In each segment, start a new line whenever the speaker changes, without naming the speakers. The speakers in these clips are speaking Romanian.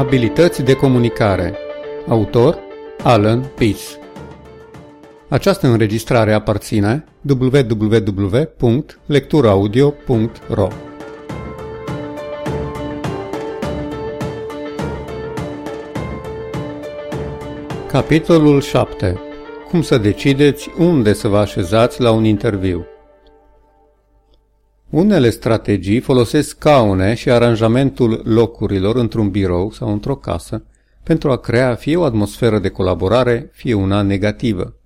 Abilități de comunicare. Autor Alan Peace Această înregistrare aparține www.lecturaudio.ro Capitolul 7 Cum să decideți unde să vă așezați la un interviu unele strategii folosesc scaune și aranjamentul locurilor într-un birou sau într-o casă pentru a crea fie o atmosferă de colaborare, fie una negativă.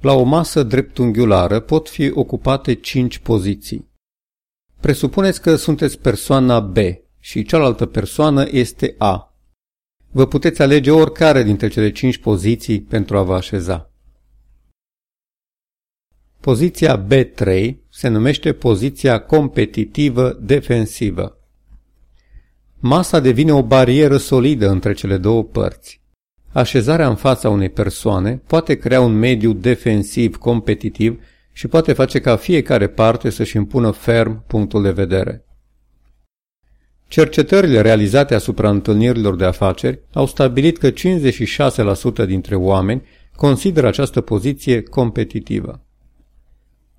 La o masă dreptunghiulară pot fi ocupate cinci poziții. Presupuneți că sunteți persoana B și cealaltă persoană este A. Vă puteți alege oricare dintre cele cinci poziții pentru a vă așeza. Poziția B3 se numește poziția competitivă defensivă. Masa devine o barieră solidă între cele două părți. Așezarea în fața unei persoane poate crea un mediu defensiv competitiv și poate face ca fiecare parte să-și impună ferm punctul de vedere. Cercetările realizate asupra întâlnirilor de afaceri au stabilit că 56% dintre oameni consideră această poziție competitivă.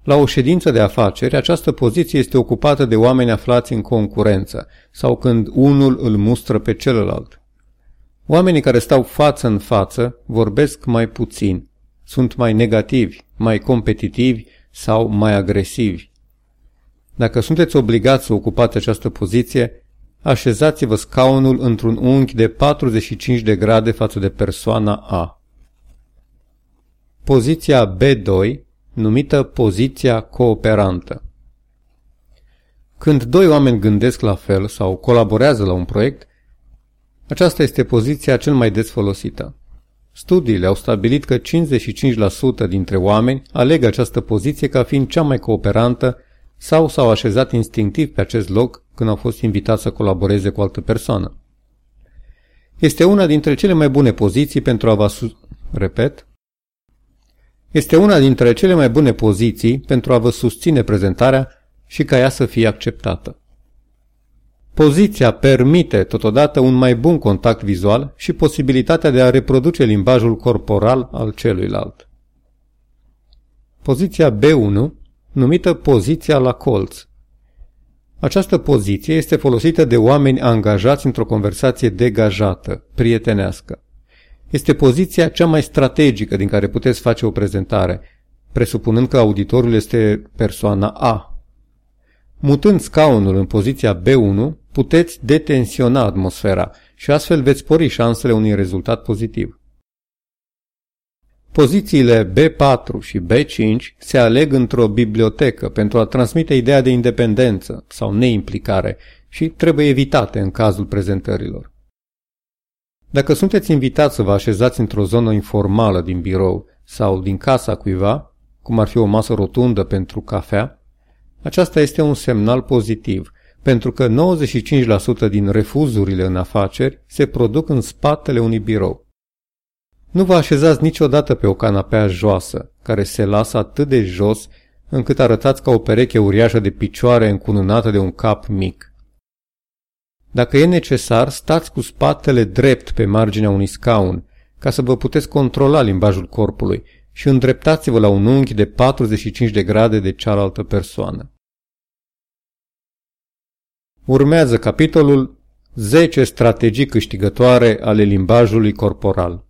La o ședință de afaceri, această poziție este ocupată de oameni aflați în concurență sau când unul îl mustră pe celălalt. Oamenii care stau față în față vorbesc mai puțin, sunt mai negativi, mai competitivi sau mai agresivi. Dacă sunteți obligați să ocupați această poziție, așezați-vă scaunul într-un unghi de 45 de grade față de persoana A. Poziția B2 numită poziția cooperantă. Când doi oameni gândesc la fel sau colaborează la un proiect, aceasta este poziția cel mai des folosită. Studiile au stabilit că 55% dintre oameni aleg această poziție ca fiind cea mai cooperantă sau s-au așezat instinctiv pe acest loc când au fost invitați să colaboreze cu altă persoană. Este una dintre cele mai bune poziții pentru a vă sus... repet, este una dintre cele mai bune poziții pentru a vă susține prezentarea și ca ea să fie acceptată. Poziția permite totodată un mai bun contact vizual și posibilitatea de a reproduce limbajul corporal al celuilalt. Poziția B1, numită poziția la colț. Această poziție este folosită de oameni angajați într-o conversație degajată, prietenească. Este poziția cea mai strategică din care puteți face o prezentare, presupunând că auditorul este persoana A. Mutând scaunul în poziția B1, puteți detensiona atmosfera și astfel veți spori șansele unui rezultat pozitiv. Pozițiile B4 și B5 se aleg într-o bibliotecă pentru a transmite ideea de independență sau neimplicare și trebuie evitate în cazul prezentărilor. Dacă sunteți invitați să vă așezați într-o zonă informală din birou sau din casa cuiva, cum ar fi o masă rotundă pentru cafea, aceasta este un semnal pozitiv, pentru că 95% din refuzurile în afaceri se produc în spatele unui birou. Nu vă așezați niciodată pe o canapea joasă, care se lasă atât de jos încât arătați ca o pereche uriașă de picioare încununată de un cap mic. Dacă e necesar, stați cu spatele drept pe marginea unui scaun, ca să vă puteți controla limbajul corpului și îndreptați-vă la un unghi de 45 de grade de cealaltă persoană. Urmează capitolul 10 strategii câștigătoare ale limbajului corporal.